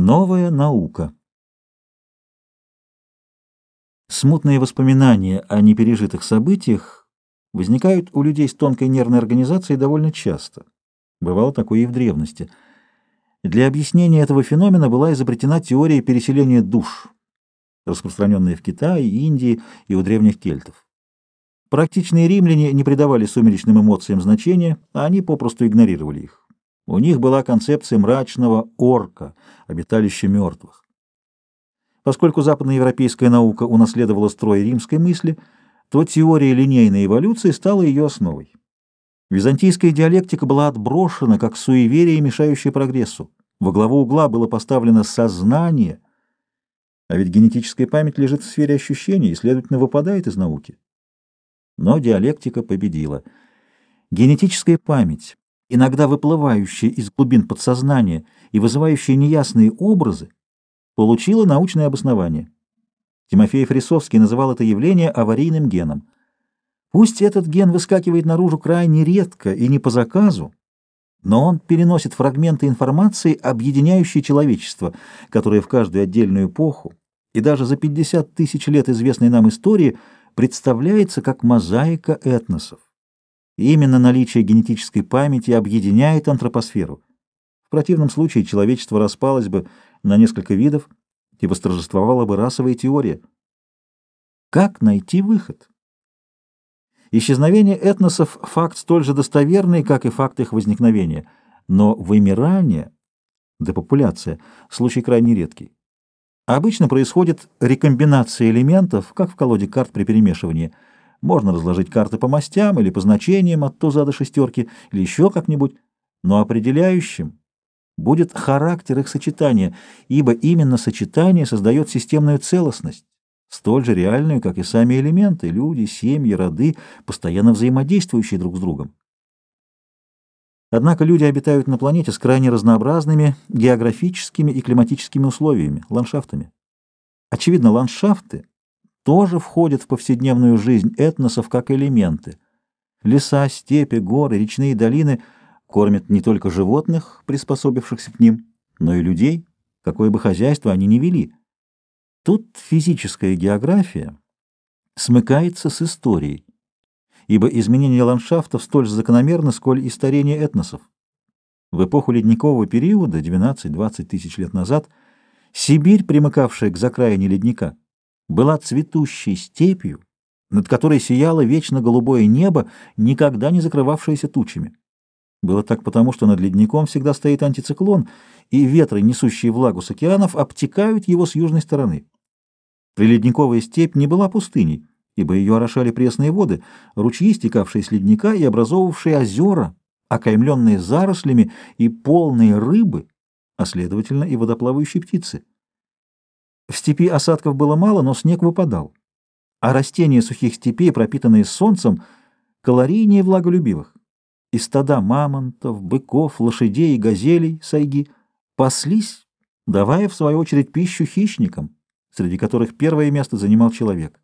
Новая наука. Смутные воспоминания о непережитых событиях возникают у людей с тонкой нервной организацией довольно часто. Бывало такое и в древности. Для объяснения этого феномена была изобретена теория переселения душ, распространенная в Китае, Индии и у древних кельтов. Практичные римляне не придавали сумеречным эмоциям значения, а они попросту игнорировали их. У них была концепция мрачного орка, обиталища мертвых. Поскольку западноевропейская наука унаследовала строй римской мысли, то теория линейной эволюции стала ее основой. Византийская диалектика была отброшена как суеверие, мешающее прогрессу. Во главу угла было поставлено сознание, а ведь генетическая память лежит в сфере ощущений и, следовательно, выпадает из науки. Но диалектика победила. Генетическая память иногда выплывающая из глубин подсознания и вызывающая неясные образы, получила научное обоснование. Тимофей Фрисовский называл это явление аварийным геном. Пусть этот ген выскакивает наружу крайне редко и не по заказу, но он переносит фрагменты информации, объединяющие человечество, которое в каждую отдельную эпоху и даже за 50 тысяч лет известной нам истории представляется как мозаика этносов. Именно наличие генетической памяти объединяет антропосферу. В противном случае человечество распалось бы на несколько видов и восторжествовала бы расовая теория. Как найти выход? Исчезновение этносов – факт столь же достоверный, как и факт их возникновения, но вымирание, депопуляция – случай крайне редкий. Обычно происходит рекомбинация элементов, как в колоде карт при перемешивании – можно разложить карты по мастям или по значениям от туза до шестерки, или еще как-нибудь, но определяющим будет характер их сочетания, ибо именно сочетание создает системную целостность, столь же реальную, как и сами элементы, люди, семьи, роды, постоянно взаимодействующие друг с другом. Однако люди обитают на планете с крайне разнообразными географическими и климатическими условиями, ландшафтами. Очевидно, ландшафты тоже входят в повседневную жизнь этносов как элементы. Леса, степи, горы, речные долины кормят не только животных, приспособившихся к ним, но и людей, какое бы хозяйство они ни вели. Тут физическая география смыкается с историей, ибо изменение ландшафтов столь закономерно, сколь и старение этносов. В эпоху ледникового периода, 12-20 тысяч лет назад, Сибирь, примыкавшая к закраине ледника, была цветущей степью, над которой сияло вечно голубое небо, никогда не закрывавшееся тучами. Было так потому, что над ледником всегда стоит антициклон, и ветры, несущие влагу с океанов, обтекают его с южной стороны. Приледниковая степь не была пустыней, ибо ее орошали пресные воды, ручьи, стекавшие с ледника и образовавшие озера, окаймленные зарослями и полные рыбы, а следовательно и водоплавающие птицы. В степи осадков было мало, но снег выпадал, а растения сухих степей, пропитанные солнцем, калорийнее влаголюбивых. И стада мамонтов, быков, лошадей и газелей сайги паслись, давая в свою очередь пищу хищникам, среди которых первое место занимал человек.